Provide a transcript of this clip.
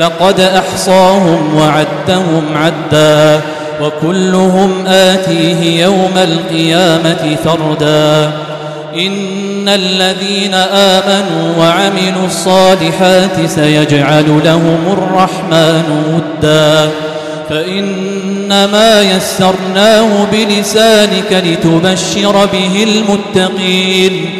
لقد أحصاهم وعدهم عدا وكلهم آتيه يوم القيامة فردا. إن الذين آمنوا وعملوا الصالحات سيجعل لهم الرحمن ودا. فإنما يسرناه بلسانك لتبشر به المتقين.